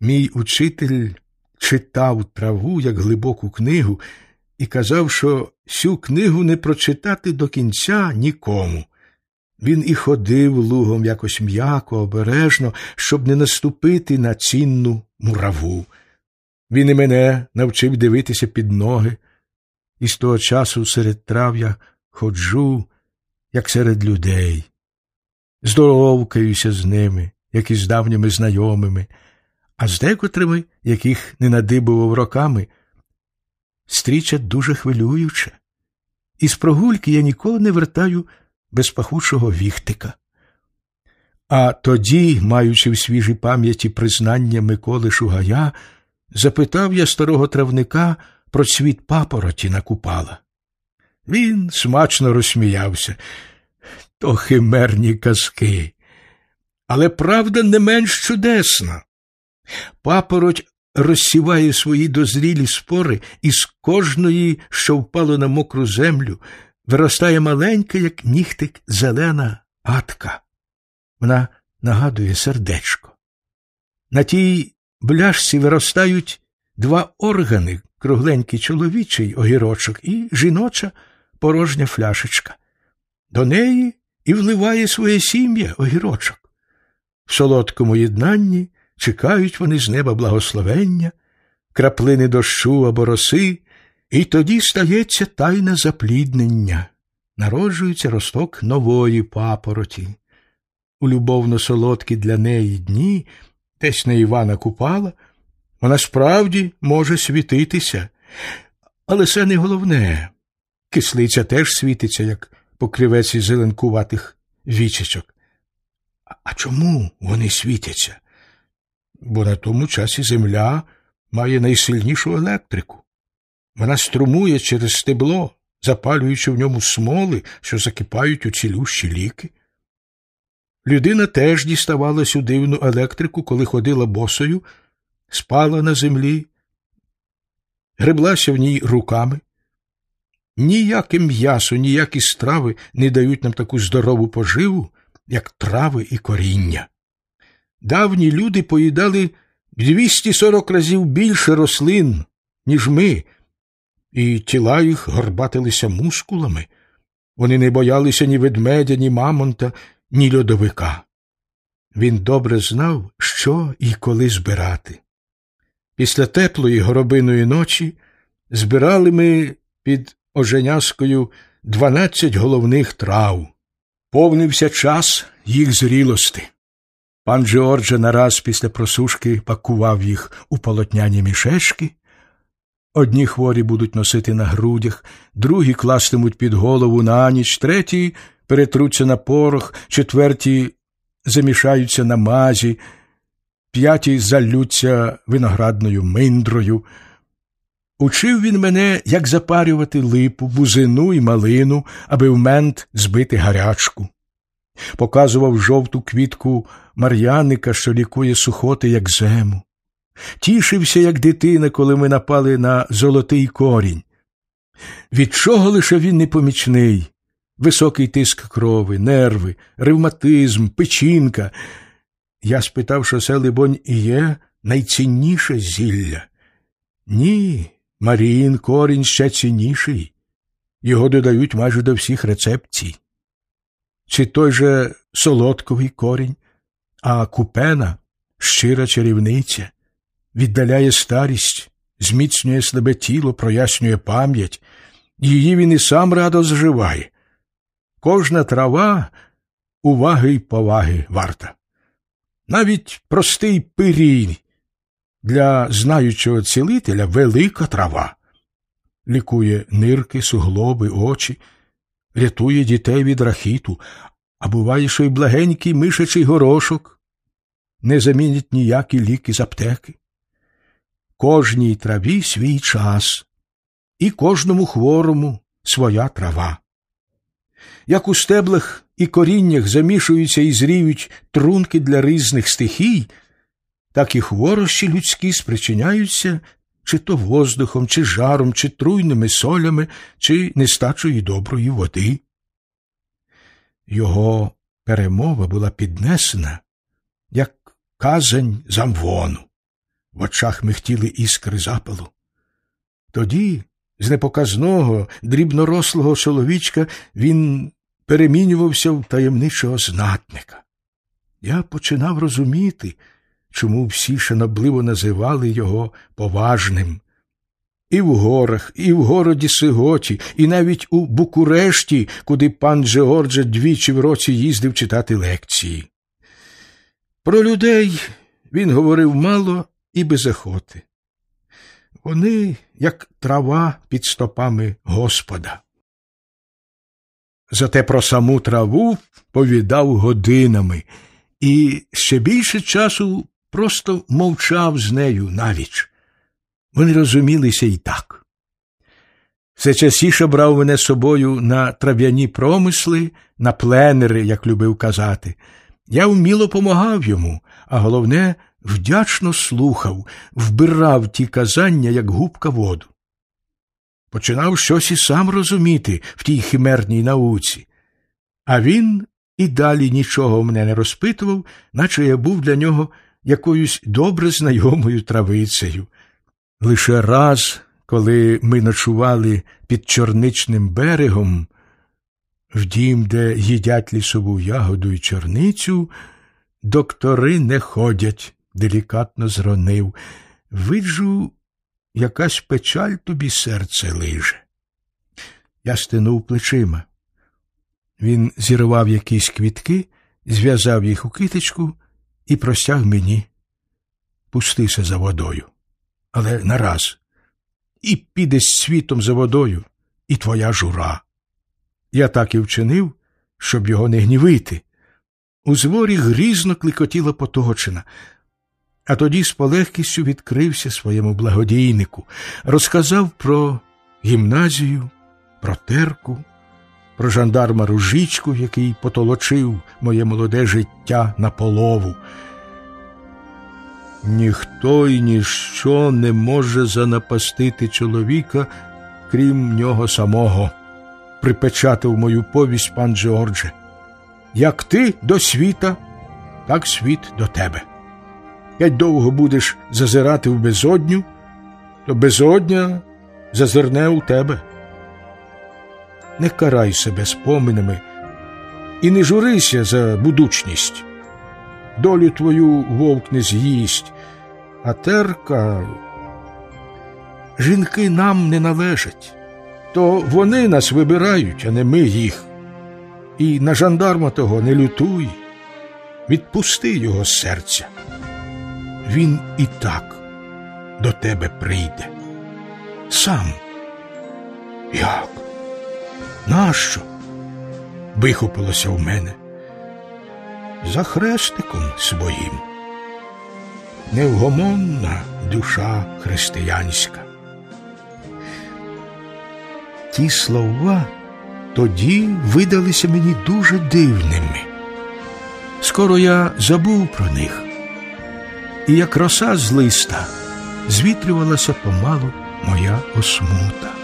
Мій учитель читав траву як глибоку книгу і казав, що цю книгу не прочитати до кінця нікому. Він і ходив лугом якось м'яко, обережно, щоб не наступити на цінну мураву. Він і мене навчив дивитися під ноги, і з того часу серед трав'я ходжу, як серед людей, здоровкаюся з ними, як із давніми знайомими, а з декотрими, яких не надибував роками, стріча дуже хвилююча. І з прогульки я ніколи не вертаю без пахучого віхтика. А тоді, маючи в свіжій пам'яті признання Миколи Шугая, запитав я старого травника про цвіт папороті на купала. Він смачно розсміявся. То химерні казки. Але правда не менш чудесна. Папороть розсіває свої дозрілі спори, і з кожної, що впало на мокру землю, виростає маленька, як нігтик, зелена атка. Вона нагадує сердечко. На тій бляшці виростають два органи кругленький чоловічий огірочок і жіноча порожня фляшечка. До неї і вливає своє сім'я огірочок. В солодкому єднанні чекають вони з неба благословення, краплини дощу або роси, і тоді стається тайне запліднення, народжується росток нової папороті. У любовно солодкі для неї дні, десь на Івана Купала, вона справді може світитися, але це не головне. Кислиця теж світиться, як покривець із зеленкуватих вічечок. А чому вони світяться? Бо на тому часі земля має найсильнішу електрику. Вона струмує через стебло, запалюючи в ньому смоли, що закипають у цілющі ліки. Людина теж діставала цю дивну електрику, коли ходила босою, спала на землі, греблася в ній руками. Ніяке м'ясо, ніякі страви не дають нам таку здорову поживу, як трави і коріння. Давні люди поїдали 240 разів більше рослин, ніж ми, і тіла їх горбатилися мускулами. Вони не боялися ні ведмедя, ні мамонта, ні льодовика. Він добре знав, що і коли збирати. Після теплої горобиної ночі збирали ми під Оженяскою дванадцять головних трав. Повнився час їх зрілости. Пан Джорджа нараз після просушки пакував їх у полотняні мішечки. Одні хворі будуть носити на грудях, другі кластимуть під голову на ніч, треті перетруться на порох, четверті замішаються на мазі, п'яті залються виноградною миндрою. Учив він мене, як запарювати липу, бузину і малину, аби в мент збити гарячку. Показував жовту квітку мар'яника, що лікує сухоти, як зему. Тішився, як дитина, коли ми напали на золотий корінь. Від чого лише він непомічний? Високий тиск крови, нерви, ревматизм, печінка. Я спитав, що це, либонь, і є найцінніше зілля. Ні, Маріїн корінь ще цінніший. Його додають майже до всіх рецепцій. Чи той же солодковий корінь, а купена щира чарівниця, віддаляє старість, зміцнює слабе тіло, прояснює пам'ять, її він і сам радо зживає. Кожна трава уваги й поваги варта. Навіть простий пирій для знаючого цілителя велика трава. Лікує нирки, суглоби, очі, рятує дітей від рахіту, а буває, що й благенький мишачий горошок не замінять ніякі ліки з аптеки. Кожній траві свій час, і кожному хворому своя трава. Як у стеблах і коріннях замішуються і зріють трунки для різних стихій, так і хворощі людські спричиняються чи то воздухом, чи жаром, чи труйними солями, чи нестачою доброї води. Його перемова була піднесена, як казань замвону. в очах михтіли іскри запалу. Тоді, з непоказного, дрібнорослого чоловічка, він перемінювався в таємничого знатника. Я починав розуміти, чому всі шанобливо називали його поважним. І в горах, і в городі Сиготі, і навіть у Букурешті, куди пан Джеорджа двічі в році їздив читати лекції. Про людей він говорив мало і без охоти. Вони, як трава під стопами Господа. Зате про саму траву повідав годинами і ще більше часу просто мовчав з нею навіч. Вони розумілися і так. Все частіше брав мене з собою на трав'яні промисли, на пленери, як любив казати. Я вміло помагав йому, а головне, вдячно слухав, вбирав ті казання, як губка воду. Починав щось і сам розуміти в тій химерній науці, а він і далі нічого мене не розпитував, наче я був для нього якоюсь добре знайомою травицею. Лише раз, коли ми ночували під чорничним берегом, в дім, де їдять лісову ягоду і чорницю, доктори не ходять, делікатно зронив. Виджу, якась печаль тобі серце лиже. Я стинув плечима. Він зірвав якісь квітки, зв'язав їх у китичку і простяг мені. Пустися за водою, але нараз. І підеш світом за водою, і твоя жура. Я так і вчинив, щоб його не гнівити. У зворі грізно кликотіла поточина, а тоді з полегкістю відкрився своєму благодійнику, розказав про гімназію, про терку, про жандарма Ружичку, який потолочив моє молоде життя на полову. Ніхто і ніщо не може занапастити чоловіка, крім нього самого, припечатав мою повість пан Джордже. Як ти до світа, так світ до тебе. Як довго будеш зазирати в безодню, то безодня зазирне у тебе. Не карай себе споминами і не журися за будучність. Долю твою вовк не з'їсть, а терка жінки нам не належать, то вони нас вибирають, а не ми їх. І на жандарма того не лютуй, відпусти його з серця. Він і так до тебе прийде. Сам. Як? Нащо? вихопилося в мене. За хрестиком своїм. Невгомонна душа християнська. Ті слова тоді видалися мені дуже дивними. Скоро я забув про них, і як роса з листа звітрювалася помалу моя осмута.